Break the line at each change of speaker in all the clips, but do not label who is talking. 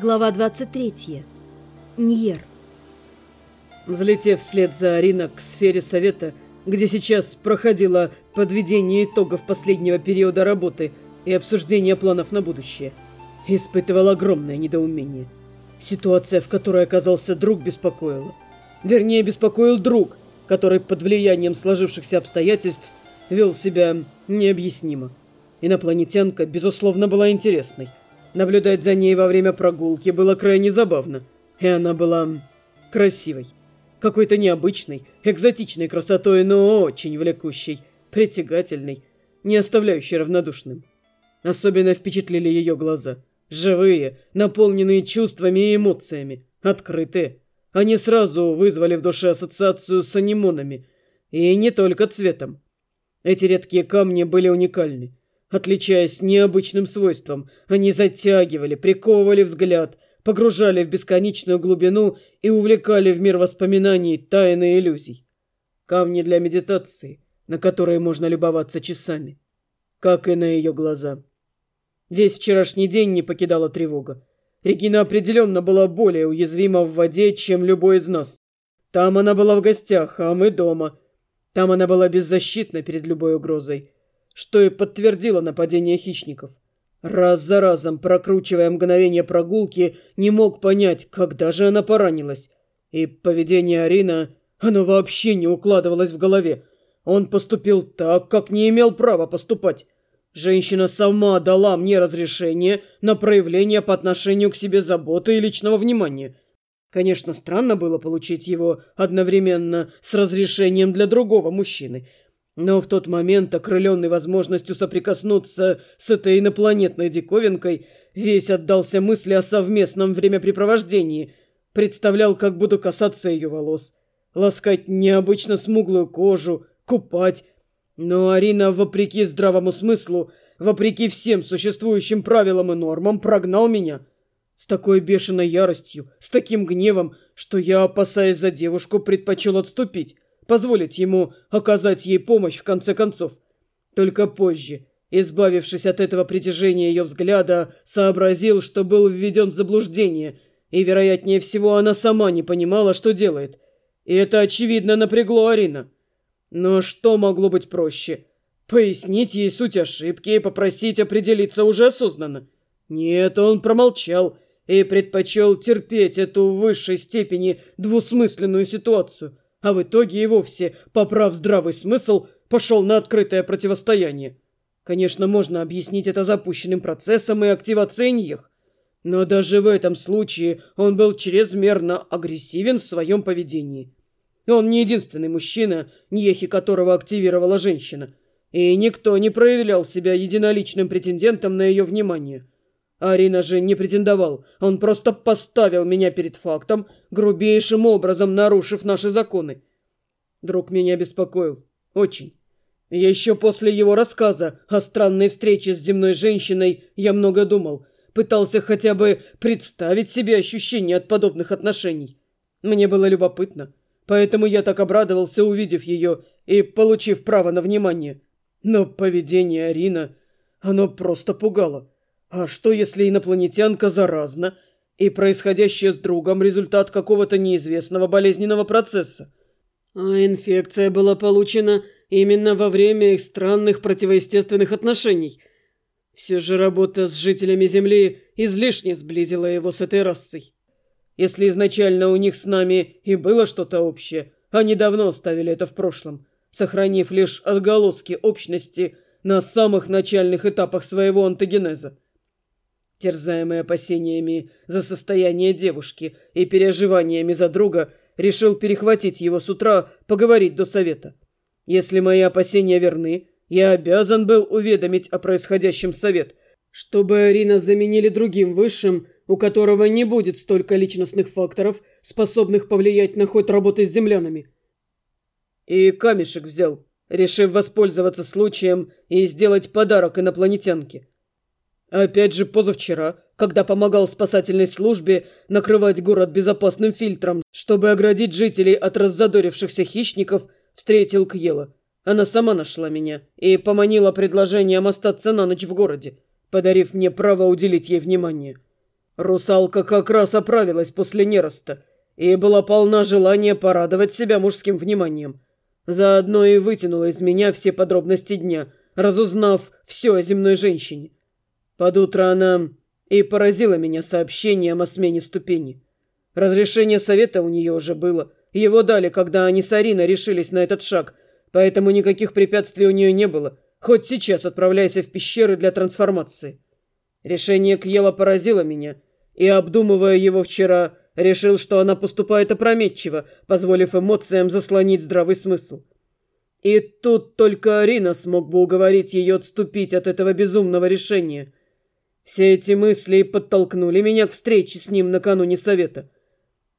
Глава 23. Ньер.
Взлетев вслед за Арина к сфере совета, где сейчас проходило подведение итогов последнего периода работы и обсуждение планов на будущее, испытывал огромное недоумение. Ситуация, в которой оказался друг, беспокоила. Вернее, беспокоил друг, который под влиянием сложившихся обстоятельств вел себя необъяснимо. Инопланетянка, безусловно, была интересной. Наблюдать за ней во время прогулки было крайне забавно. И она была красивой. Какой-то необычной, экзотичной красотой, но очень влекущей, притягательной, не оставляющей равнодушным. Особенно впечатлили ее глаза. Живые, наполненные чувствами и эмоциями, открытые. Они сразу вызвали в душе ассоциацию с анимонами. И не только цветом. Эти редкие камни были уникальны. Отличаясь необычным свойством, они затягивали, приковывали взгляд, погружали в бесконечную глубину и увлекали в мир воспоминаний, тайны иллюзий. Камни для медитации, на которые можно любоваться часами, как и на ее глаза. Весь вчерашний день не покидала тревога. Регина определенно была более уязвима в воде, чем любой из нас. Там она была в гостях, а мы дома. Там она была беззащитна перед любой угрозой что и подтвердило нападение хищников. Раз за разом, прокручивая мгновение прогулки, не мог понять, когда же она поранилась. И поведение Арина, оно вообще не укладывалось в голове. Он поступил так, как не имел права поступать. Женщина сама дала мне разрешение на проявление по отношению к себе заботы и личного внимания. Конечно, странно было получить его одновременно с разрешением для другого мужчины – но в тот момент, окрыленный возможностью соприкоснуться с этой инопланетной диковинкой, весь отдался мысли о совместном времяпрепровождении. Представлял, как буду касаться ее волос, ласкать необычно смуглую кожу, купать. Но Арина, вопреки здравому смыслу, вопреки всем существующим правилам и нормам, прогнал меня. С такой бешеной яростью, с таким гневом, что я, опасаясь за девушку, предпочел отступить позволить ему оказать ей помощь в конце концов. Только позже, избавившись от этого притяжения ее взгляда, сообразил, что был введен в заблуждение, и, вероятнее всего, она сама не понимала, что делает. И это, очевидно, напрягло Арина. Но что могло быть проще? Пояснить ей суть ошибки и попросить определиться уже осознанно? Нет, он промолчал и предпочел терпеть эту в высшей степени двусмысленную ситуацию – а в итоге и вовсе, поправ здравый смысл, пошел на открытое противостояние. Конечно, можно объяснить это запущенным процессом и активацией Ньех, но даже в этом случае он был чрезмерно агрессивен в своем поведении. Он не единственный мужчина, Ньехи которого активировала женщина, и никто не проявлял себя единоличным претендентом на ее внимание – Арина же не претендовал. Он просто поставил меня перед фактом, грубейшим образом нарушив наши законы. Друг меня беспокоил. Очень. Еще после его рассказа о странной встрече с земной женщиной я много думал. Пытался хотя бы представить себе ощущения от подобных отношений. Мне было любопытно. Поэтому я так обрадовался, увидев ее и получив право на внимание. Но поведение Арина, оно просто пугало. А что, если инопланетянка заразна, и происходящее с другом – результат какого-то неизвестного болезненного процесса? А инфекция была получена именно во время их странных противоестественных отношений. Все же работа с жителями Земли излишне сблизила его с этой расой. Если изначально у них с нами и было что-то общее, они давно оставили это в прошлом, сохранив лишь отголоски общности на самых начальных этапах своего антогенеза терзаемый опасениями за состояние девушки и переживаниями за друга, решил перехватить его с утра, поговорить до совета. Если мои опасения верны, я обязан был уведомить о происходящем совет, чтобы Арина заменили другим высшим, у которого не будет столько личностных факторов, способных повлиять на ход работы с землянами. И камешек взял, решив воспользоваться случаем и сделать подарок инопланетянке. Опять же позавчера, когда помогал спасательной службе накрывать город безопасным фильтром, чтобы оградить жителей от раззадорившихся хищников, встретил Кьела. Она сама нашла меня и поманила предложением остаться на ночь в городе, подарив мне право уделить ей внимание. Русалка как раз оправилась после нероста и была полна желания порадовать себя мужским вниманием. Заодно и вытянула из меня все подробности дня, разузнав все о земной женщине. Под утро она и поразила меня сообщением о смене ступени. Разрешение совета у нее уже было. Его дали, когда они с Ариной решились на этот шаг, поэтому никаких препятствий у нее не было. Хоть сейчас отправляйся в пещеры для трансформации. Решение Кьела поразило меня, и, обдумывая его вчера, решил, что она поступает опрометчиво, позволив эмоциям заслонить здравый смысл. И тут только Арина смог бы уговорить ее отступить от этого безумного решения. Все эти мысли подтолкнули меня к встрече с ним накануне совета.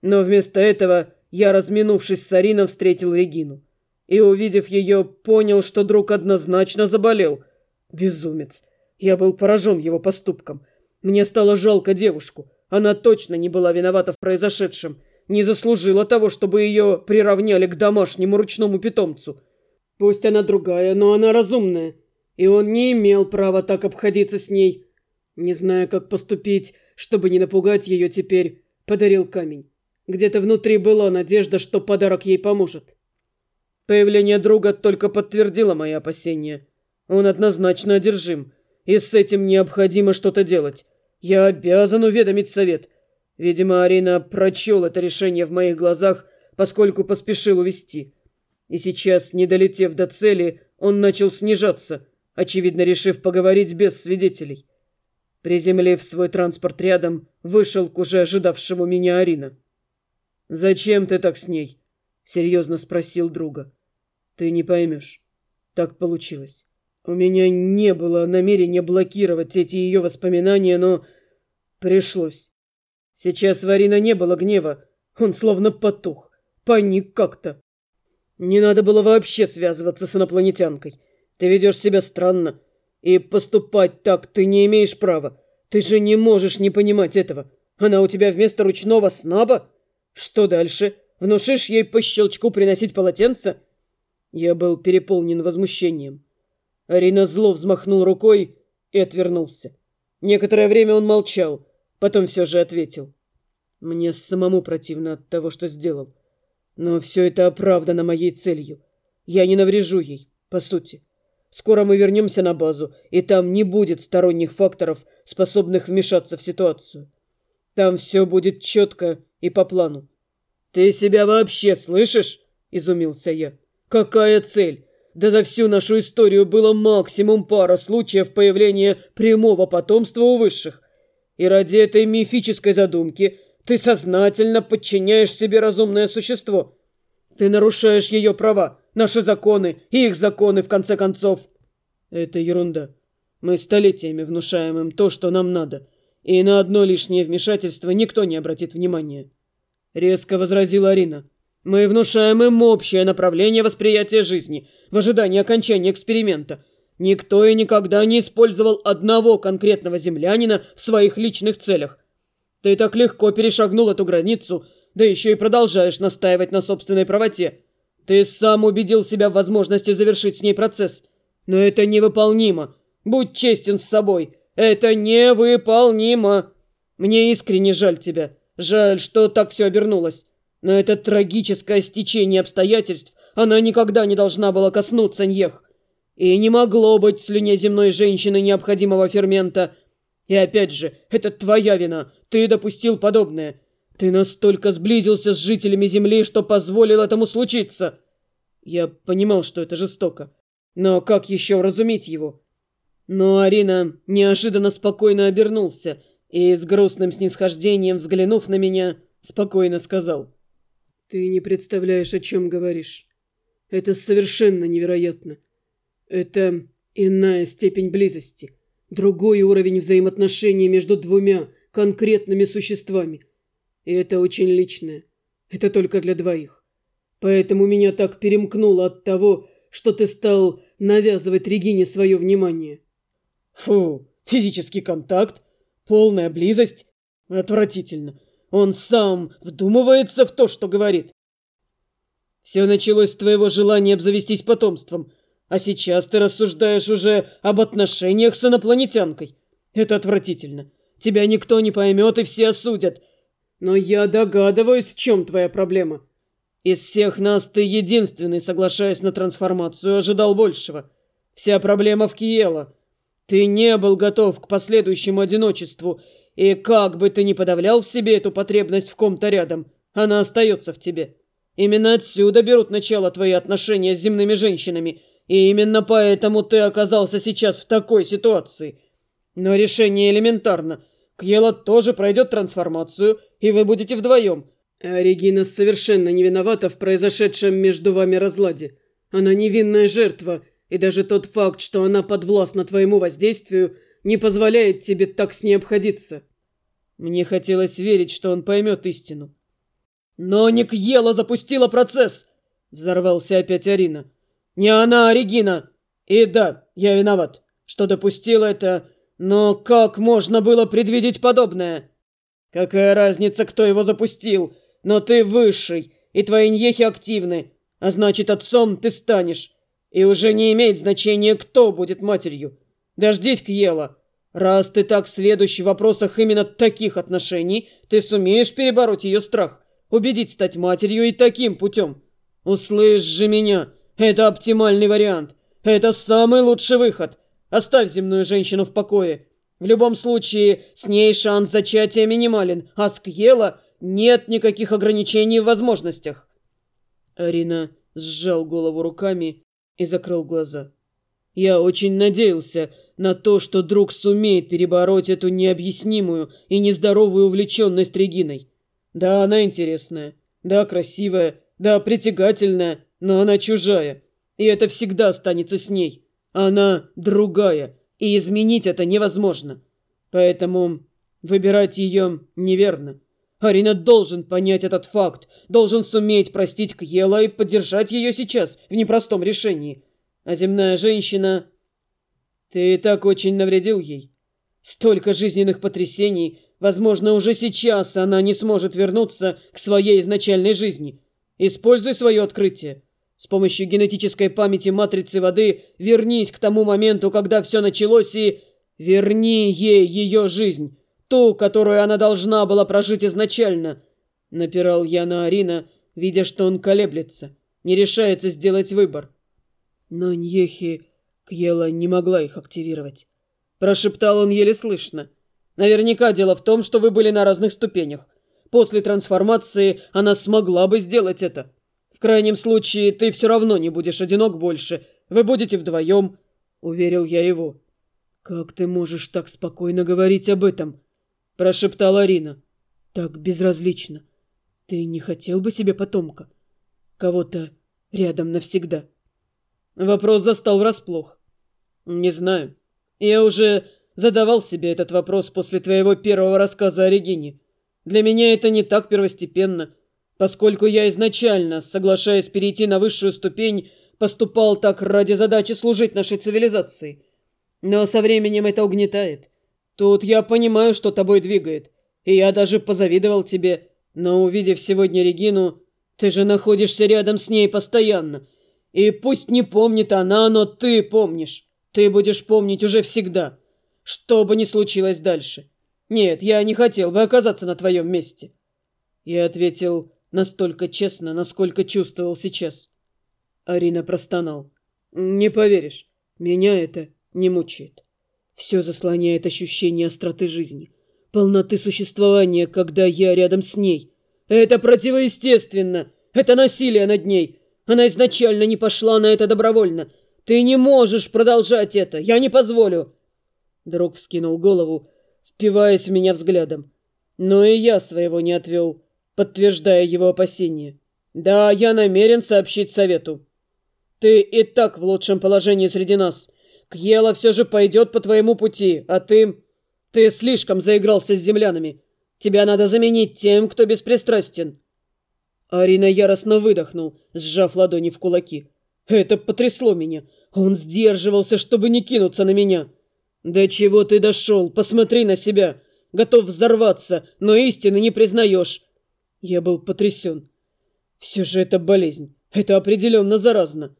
Но вместо этого я, разминувшись с Ариной, встретил Регину. И, увидев ее, понял, что друг однозначно заболел. Безумец. Я был поражен его поступком. Мне стало жалко девушку. Она точно не была виновата в произошедшем. Не заслужила того, чтобы ее приравняли к домашнему ручному питомцу. Пусть она другая, но она разумная. И он не имел права так обходиться с ней. Не зная, как поступить, чтобы не напугать ее теперь, подарил камень. Где-то внутри была надежда, что подарок ей поможет. Появление друга только подтвердило мои опасения. Он однозначно одержим, и с этим необходимо что-то делать. Я обязан уведомить совет. Видимо, Арина прочел это решение в моих глазах, поскольку поспешил увести. И сейчас, не долетев до цели, он начал снижаться, очевидно решив поговорить без свидетелей. Приземлив свой транспорт рядом, вышел к уже ожидавшему меня Арина. «Зачем ты так с ней?» — серьезно спросил друга. «Ты не поймешь. Так получилось. У меня не было намерения блокировать эти ее воспоминания, но пришлось. Сейчас в Арина не было гнева. Он словно потух. Паник как-то. Не надо было вообще связываться с инопланетянкой. Ты ведешь себя странно. И поступать так ты не имеешь права. Ты же не можешь не понимать этого. Она у тебя вместо ручного снаба?» Что дальше? Внушишь ей по щелчку приносить полотенце? Я был переполнен возмущением. Арина зло взмахнул рукой и отвернулся. Некоторое время он молчал, потом все же ответил. Мне самому противно от того, что сделал. Но все это оправдано моей целью. Я не наврежу ей, по сути. Скоро мы вернемся на базу, и там не будет сторонних факторов, способных вмешаться в ситуацию. Там все будет четко и по плану. «Ты себя вообще слышишь?» – изумился я. «Какая цель? Да за всю нашу историю было максимум пара случаев появления прямого потомства у высших. И ради этой мифической задумки ты сознательно подчиняешь себе разумное существо. Ты нарушаешь ее права, наши законы и их законы, в конце концов». «Это ерунда. Мы столетиями внушаем им то, что нам надо» и на одно лишнее вмешательство никто не обратит внимания. Резко возразила Арина. Мы внушаем им общее направление восприятия жизни в ожидании окончания эксперимента. Никто и никогда не использовал одного конкретного землянина в своих личных целях. Ты так легко перешагнул эту границу, да еще и продолжаешь настаивать на собственной правоте. Ты сам убедил себя в возможности завершить с ней процесс. Но это невыполнимо. Будь честен с собой. Это невыполнимо. Мне искренне жаль тебя. Жаль, что так все обернулось. Но это трагическое стечение обстоятельств она никогда не должна была коснуться Ньех. И не могло быть в слюне земной женщины необходимого фермента. И опять же, это твоя вина. Ты допустил подобное. Ты настолько сблизился с жителями Земли, что позволил этому случиться. Я понимал, что это жестоко. Но как еще разуметь его? Но Арина неожиданно спокойно обернулся и с грустным снисхождением, взглянув на меня, спокойно сказал. «Ты не представляешь, о чем говоришь. Это совершенно невероятно. Это иная степень близости, другой уровень взаимоотношений между двумя конкретными существами. И это очень личное. Это только для двоих. Поэтому меня так перемкнуло от того, что ты стал навязывать Регине свое внимание. Фу, физический контакт, полная близость. Отвратительно. Он сам вдумывается в то, что говорит. Все началось с твоего желания обзавестись потомством, а сейчас ты рассуждаешь уже об отношениях с инопланетянкой. Это отвратительно. Тебя никто не поймет и все осудят. Но я догадываюсь, в чем твоя проблема. Из всех нас ты единственный, соглашаясь на трансформацию, ожидал большего. Вся проблема в Киела. Ты не был готов к последующему одиночеству, и как бы ты ни подавлял в себе эту потребность в ком-то рядом, она остается в тебе. Именно отсюда берут начало твои отношения с земными женщинами, и именно поэтому ты оказался сейчас в такой ситуации. Но решение элементарно. Кьела тоже пройдет трансформацию, и вы будете вдвоем. А Регина совершенно не виновата в произошедшем между вами разладе. Она невинная жертва, и даже тот факт, что она подвластна твоему воздействию, не позволяет тебе так с ней обходиться. Мне хотелось верить, что он поймет истину. «Но не Кьела запустила процесс!» — взорвался опять Арина. «Не она, а Регина! И да, я виноват, что допустил это, но как можно было предвидеть подобное? Какая разница, кто его запустил? Но ты высший, и твои ньехи активны, а значит, отцом ты станешь. И уже не имеет значения, кто будет матерью. Дождись, Кьела!» Раз ты так сведущий в вопросах именно таких отношений, ты сумеешь перебороть ее страх убедить стать матерью и таким путем. Услышь же меня, это оптимальный вариант. Это самый лучший выход. Оставь земную женщину в покое. В любом случае, с ней шанс зачатия минимален, а с Кьела нет никаких ограничений в возможностях. Арина сжал голову руками и закрыл глаза. Я очень надеялся на то, что друг сумеет перебороть эту необъяснимую и нездоровую увлеченность Региной. Да, она интересная. Да, красивая. Да, притягательная. Но она чужая. И это всегда останется с ней. Она другая. И изменить это невозможно. Поэтому выбирать ее неверно. Арина должен понять этот факт, должен суметь простить Кьела и поддержать ее сейчас в непростом решении. А земная женщина... Ты и так очень навредил ей. Столько жизненных потрясений, Возможно, уже сейчас она не сможет вернуться к своей изначальной жизни. Используй свое открытие. С помощью генетической памяти матрицы воды вернись к тому моменту, когда все началось, и верни ей ее жизнь, ту, которую она должна была прожить изначально. Напирал я на Арина, видя, что он колеблется, не решается сделать выбор. Но Ньехи Кьела не могла их активировать. Прошептал он еле слышно. Наверняка дело в том, что вы были на разных ступенях. После трансформации она смогла бы сделать это. В крайнем случае, ты все равно не будешь одинок больше. Вы будете вдвоем, — уверил я его. «Как ты можешь так спокойно говорить об этом?» – прошептала Арина. «Так безразлично. Ты не хотел бы себе потомка? Кого-то рядом навсегда?» Вопрос застал врасплох. «Не знаю. Я уже Задавал себе этот вопрос после твоего первого рассказа о Регине. Для меня это не так первостепенно, поскольку я изначально, соглашаясь перейти на высшую ступень, поступал так ради задачи служить нашей цивилизации. Но со временем это угнетает. Тут я понимаю, что тобой двигает, и я даже позавидовал тебе, но увидев сегодня Регину, ты же находишься рядом с ней постоянно. И пусть не помнит она, но ты помнишь. Ты будешь помнить уже всегда что бы ни случилось дальше. Нет, я не хотел бы оказаться на твоем месте. Я ответил настолько честно, насколько чувствовал сейчас. Арина простонал. Не поверишь, меня это не мучает. Все заслоняет ощущение остроты жизни, полноты существования, когда я рядом с ней. Это противоестественно. Это насилие над ней. Она изначально не пошла на это добровольно. Ты не можешь продолжать это. Я не позволю. Друг вскинул голову, впиваясь в меня взглядом. Но и я своего не отвел, подтверждая его опасения. Да, я намерен сообщить совету. Ты и так в лучшем положении среди нас. Кьела все же пойдет по твоему пути, а ты... Ты слишком заигрался с землянами. Тебя надо заменить тем, кто беспристрастен. Арина яростно выдохнул, сжав ладони в кулаки. Это потрясло меня. Он сдерживался, чтобы не кинуться на меня. «До чего ты дошел? Посмотри на себя! Готов взорваться, но истины не признаешь!» Я был потрясен. Все же это болезнь. Это определенно заразно.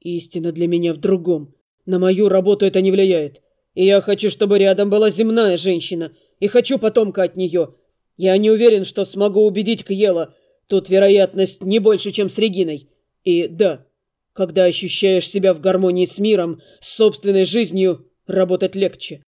Истина для меня в другом. На мою работу это не влияет. И я хочу, чтобы рядом была земная женщина. и хочу потомка от нее. Я не уверен, что смогу убедить Кьела. Тут вероятность не больше, чем с Региной. И да, когда ощущаешь себя в гармонии с миром, с собственной жизнью, работать легче.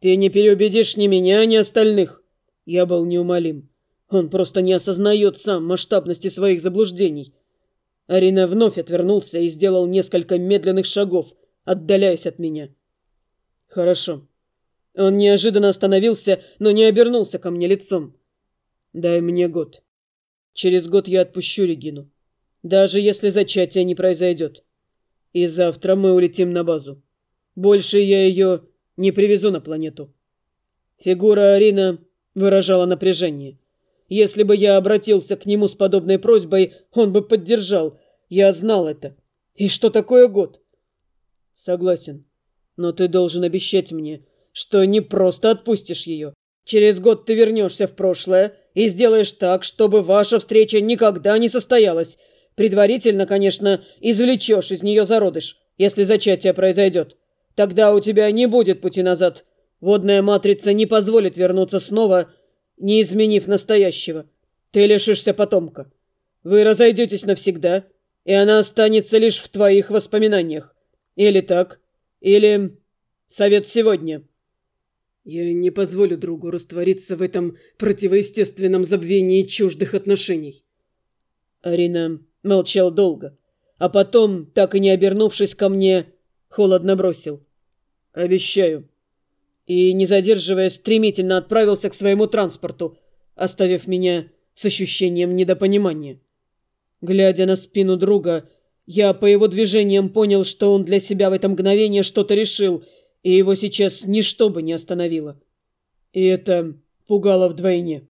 Ты не переубедишь ни меня, ни остальных. Я был неумолим. Он просто не осознает сам масштабности своих заблуждений. Арина вновь отвернулся и сделал несколько медленных шагов, отдаляясь от меня. Хорошо. Он неожиданно остановился, но не обернулся ко мне лицом. Дай мне год. Через год я отпущу Регину. Даже если зачатие не произойдет. И завтра мы улетим на базу. Больше я ее не привезу на планету. Фигура Арина выражала напряжение. Если бы я обратился к нему с подобной просьбой, он бы поддержал. Я знал это. И что такое год? Согласен. Но ты должен обещать мне, что не просто отпустишь ее. Через год ты вернешься в прошлое и сделаешь так, чтобы ваша встреча никогда не состоялась. Предварительно, конечно, извлечешь из нее зародыш, если зачатие произойдет. Тогда у тебя не будет пути назад. Водная матрица не позволит вернуться снова, не изменив настоящего. Ты лишишься потомка. Вы разойдетесь навсегда, и она останется лишь в твоих воспоминаниях. Или так, или совет сегодня. Я не позволю другу раствориться в этом противоестественном забвении чуждых отношений. Арина молчал долго, а потом, так и не обернувшись ко мне, холодно бросил. «Обещаю». И, не задерживаясь, стремительно отправился к своему транспорту, оставив меня с ощущением недопонимания. Глядя на спину друга, я по его движениям понял, что он для себя в это мгновение что-то решил, и его сейчас ничто бы не остановило. И это пугало вдвойне.